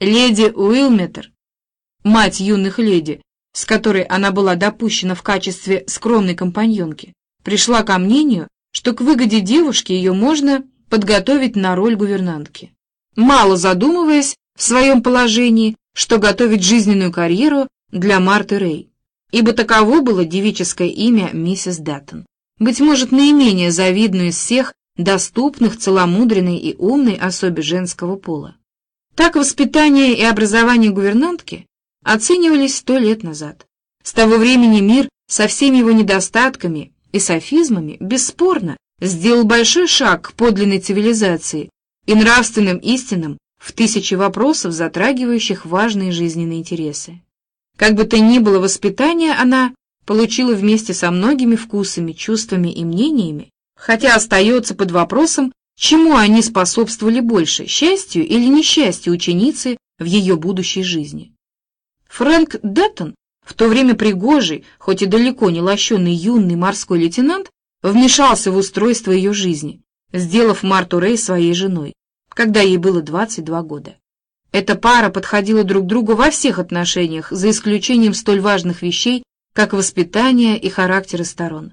Леди Уилметер, мать юных леди, с которой она была допущена в качестве скромной компаньонки, пришла ко мнению, что к выгоде девушки ее можно подготовить на роль гувернантки, мало задумываясь в своем положении, что готовить жизненную карьеру для Марты Рэй, ибо таково было девическое имя миссис Даттон, быть может, наименее завидную из всех доступных целомудренной и умной особе женского пола. Так воспитание и образование гувернантки оценивались сто лет назад. С того времени мир со всеми его недостатками и софизмами бесспорно сделал большой шаг к подлинной цивилизации и нравственным истинам в тысячи вопросов, затрагивающих важные жизненные интересы. Как бы то ни было, воспитание она получила вместе со многими вкусами, чувствами и мнениями, хотя остается под вопросом, чему они способствовали больше, счастью или несчастью ученицы в ее будущей жизни. Фрэнк Деттон, в то время пригожий, хоть и далеко не лощеный юный морской лейтенант, вмешался в устройство ее жизни, сделав Марту Рэй своей женой, когда ей было 22 года. Эта пара подходила друг другу во всех отношениях, за исключением столь важных вещей, как воспитание и характеры сторон.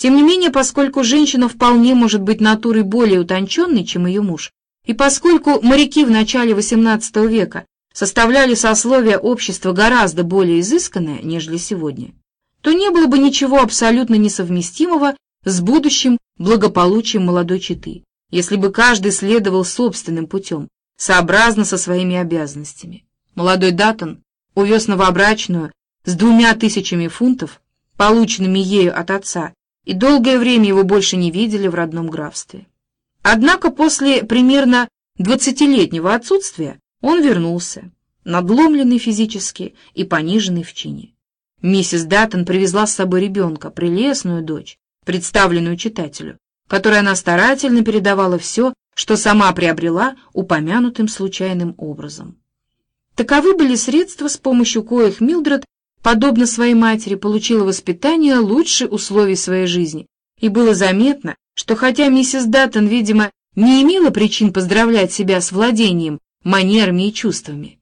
Тем не менее, поскольку женщина вполне может быть натурой более утонченной, чем ее муж, и поскольку моряки в начале XVIII века составляли сословие общества гораздо более изысканное, нежели сегодня, то не было бы ничего абсолютно несовместимого с будущим благополучием молодой четы, если бы каждый следовал собственным путем, сообразно со своими обязанностями. Молодой Даттон увез новобрачную с двумя тысячами фунтов, полученными ею от отца, и долгое время его больше не видели в родном графстве. Однако после примерно двадцатилетнего отсутствия он вернулся, надломленный физически и пониженный в чине. Миссис Даттон привезла с собой ребенка, прелестную дочь, представленную читателю, которой она старательно передавала все, что сама приобрела упомянутым случайным образом. Таковы были средства, с помощью коих Милдред, подобно своей матери, получила воспитание лучше условий своей жизни, и было заметно, что хотя миссис Даттон, видимо, не имела причин поздравлять себя с владением манерами и чувствами,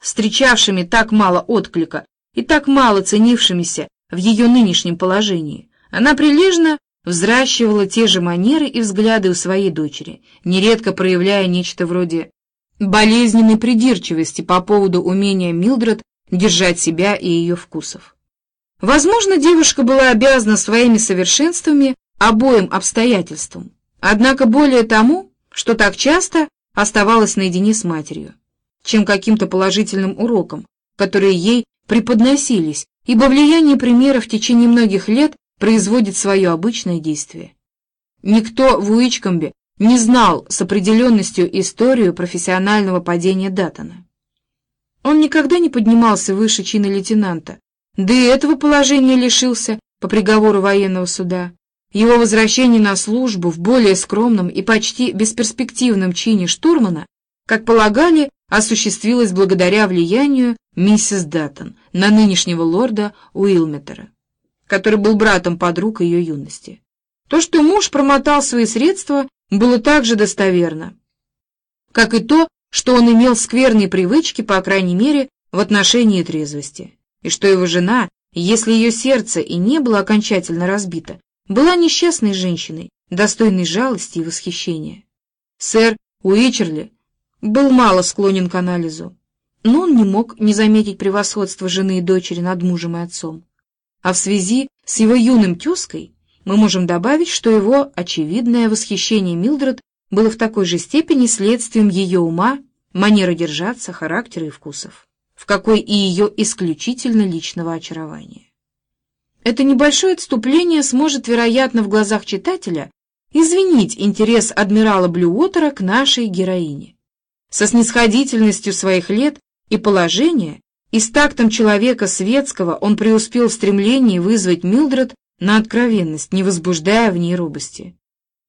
встречавшими так мало отклика и так мало ценившимися в ее нынешнем положении, она прилежно взращивала те же манеры и взгляды у своей дочери, нередко проявляя нечто вроде болезненной придирчивости по поводу умения Милдред держать себя и ее вкусов. Возможно, девушка была обязана своими совершенствами обоим обстоятельствам, однако более тому, что так часто оставалась наедине с матерью, чем каким-то положительным уроком, которые ей преподносились, ибо влияние примера в течение многих лет производит свое обычное действие. Никто в Уичкомбе не знал с определенностью историю профессионального падения Даттона. Он никогда не поднимался выше чина лейтенанта, да и этого положения лишился по приговору военного суда. Его возвращение на службу в более скромном и почти бесперспективном чине штурмана, как полагали, осуществилось благодаря влиянию миссис Даттон на нынешнего лорда Уилметера, который был братом подруг ее юности. То, что муж промотал свои средства, было также достоверно, как и то, что он имел скверные привычки, по крайней мере, в отношении трезвости, и что его жена, если ее сердце и не было окончательно разбито, была несчастной женщиной, достойной жалости и восхищения. Сэр Уичерли был мало склонен к анализу, но он не мог не заметить превосходства жены и дочери над мужем и отцом. А в связи с его юным тезкой мы можем добавить, что его очевидное восхищение Милдред было в такой же степени следствием ее ума, манеры держаться, характера и вкусов, в какой и ее исключительно личного очарования. Это небольшое отступление сможет, вероятно, в глазах читателя извинить интерес адмирала Блюотера к нашей героине. Со снисходительностью своих лет и положения и с тактом человека светского он преуспел в стремлении вызвать Милдред на откровенность, не возбуждая в ней робости.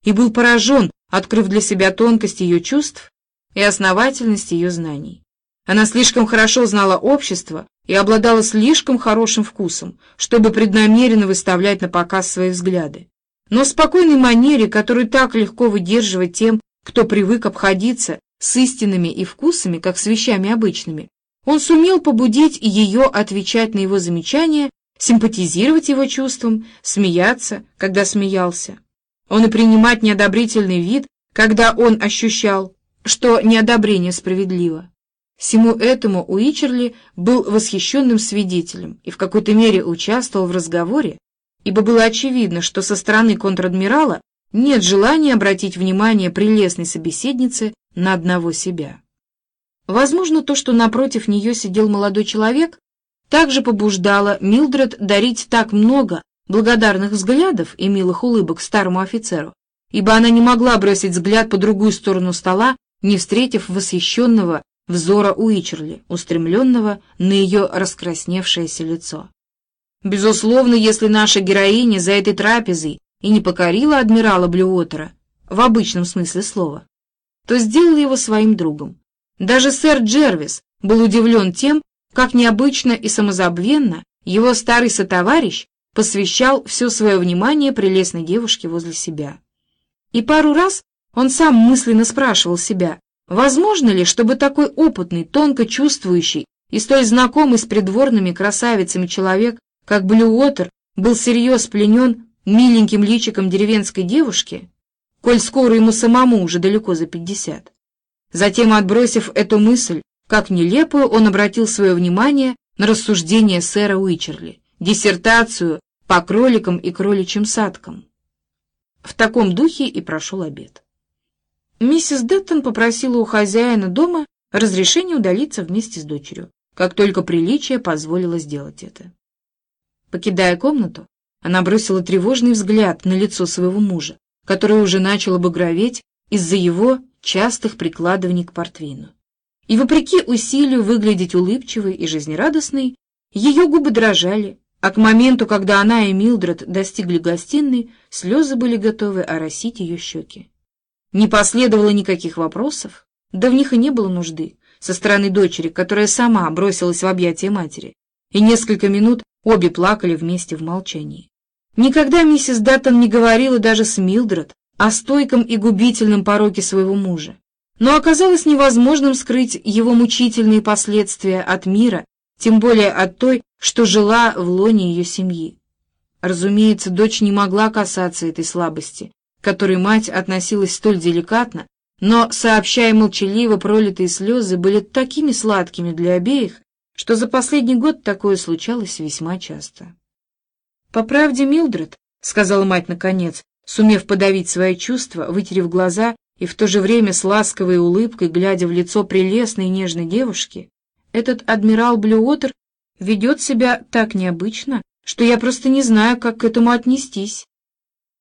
И был поражен, открыв для себя тонкость ее чувств и основательность ее знаний. Она слишком хорошо знала общество и обладала слишком хорошим вкусом, чтобы преднамеренно выставлять на показ свои взгляды. Но в спокойной манере, которую так легко выдерживать тем, кто привык обходиться с истинами и вкусами, как с вещами обычными, он сумел побудить ее отвечать на его замечания, симпатизировать его чувствам, смеяться, когда смеялся. Он и принимать неодобрительный вид, когда он ощущал, что неодобрение справедливо. Всему этому Уичерли был восхищенным свидетелем и в какой-то мере участвовал в разговоре, ибо было очевидно, что со стороны контр-адмирала нет желания обратить внимание прелестной собеседницы на одного себя. Возможно, то, что напротив нее сидел молодой человек, также побуждало Милдред дарить так много благодарных взглядов и милых улыбок старому офицеру, ибо она не могла бросить взгляд по другую сторону стола, не встретив восхищенного взора Уичерли, устремленного на ее раскрасневшееся лицо. Безусловно, если наша героиня за этой трапезой и не покорила адмирала Блюотера, в обычном смысле слова, то сделала его своим другом. Даже сэр Джервис был удивлен тем, как необычно и самозабвенно его старый сотоварищ посвящал все свое внимание прелестной девушке возле себя. И пару раз он сам мысленно спрашивал себя, возможно ли, чтобы такой опытный, тонко чувствующий и столь знакомый с придворными красавицами человек, как Блюотер, был серьез пленен миленьким личиком деревенской девушки, коль скоро ему самому уже далеко за пятьдесят. Затем, отбросив эту мысль, как нелепую, он обратил свое внимание на рассуждение сэра Уичерли, диссертацию по кроликам и кроличьим садкам. В таком духе и прошел обед. Миссис Деттон попросила у хозяина дома разрешения удалиться вместе с дочерью, как только приличие позволило сделать это. Покидая комнату, она бросила тревожный взгляд на лицо своего мужа, которое уже начало багроветь из-за его частых прикладываний к портвейну. И вопреки усилию выглядеть улыбчивой и жизнерадостной, ее губы дрожали, а к моменту, когда она и Милдред достигли гостиной, слезы были готовы оросить ее щеки. Не последовало никаких вопросов, да в них и не было нужды, со стороны дочери, которая сама бросилась в объятия матери, и несколько минут обе плакали вместе в молчании. Никогда миссис Даттон не говорила даже с Милдред о стойком и губительном пороке своего мужа, но оказалось невозможным скрыть его мучительные последствия от мира, тем более от той, что жила в лоне ее семьи. Разумеется, дочь не могла касаться этой слабости, к которой мать относилась столь деликатно, но, сообщая молчаливо, пролитые слезы были такими сладкими для обеих, что за последний год такое случалось весьма часто. «По правде, Милдред», — сказала мать наконец, сумев подавить свои чувства, вытерев глаза и в то же время с ласковой улыбкой, глядя в лицо прелестной и нежной девушки, «этот адмирал Блюотер ведет себя так необычно, что я просто не знаю, как к этому отнестись.